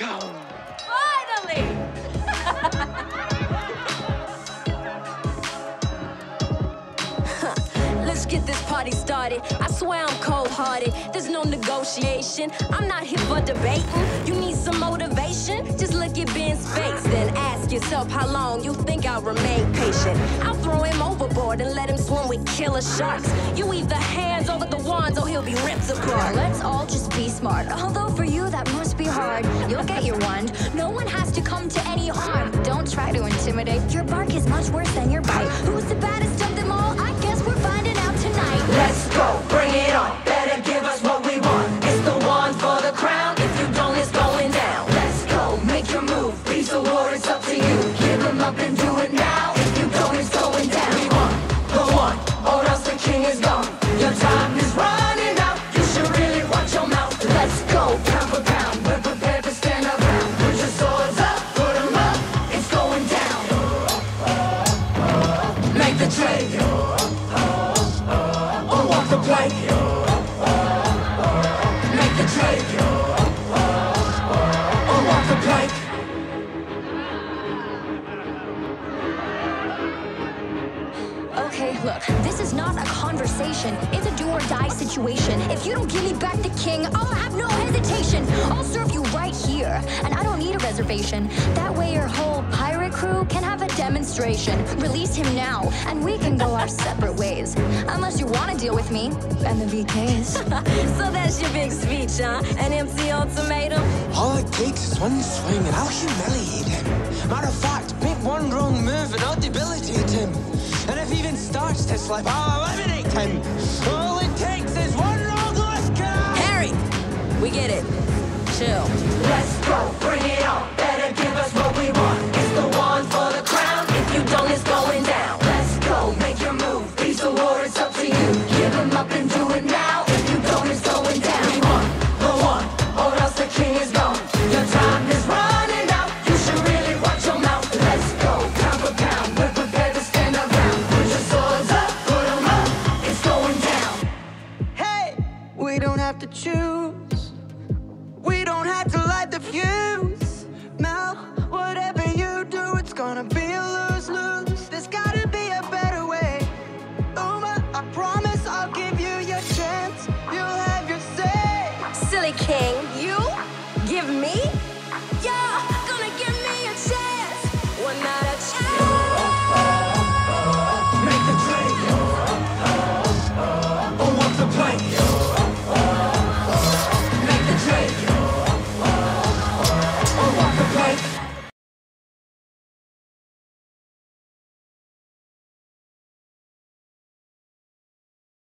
go. Finally! Let's get this party started. I swear I'm cold-hearted. There's no negotiation. I'm not here for debating. You need some motivation? Just look at Ben's face, then ask yourself how long you think I'll remain patient. I'll throw him overboard and let him swim with killer sharks. You either hands over the wands or he'll be ripped apart. Let's all just be smart. Although for you that must be hard. You'll get your wand. No one has to come to any harm. Don't try to intimidate. Your bark is much worse than your bite. Who's the baddest of them all? I guess we're finding out tonight. Let's go, Make the trade. Or oh, oh, oh, walk the plank. Make the trade. Or walk the plank. Okay, look, this is not a conversation. It's a do or die situation. If you don't give me back the king, I'll have no hesitation. I'll serve you right here, and I don't need a reservation. That way, your whole pirate crew can have demonstration. Release him now, and we can go our separate ways. Unless you want to deal with me and the VKs. So that's your big speech, huh? An empty ultimatum? All it takes is one swing and I'll humiliate him. Matter of fact, make one wrong move and I'll debilitate him. And if he even starts to slip, I'll eliminate him. All it takes is one wrong look and Harry! We get it. Chill. Let's go, bring it on. King,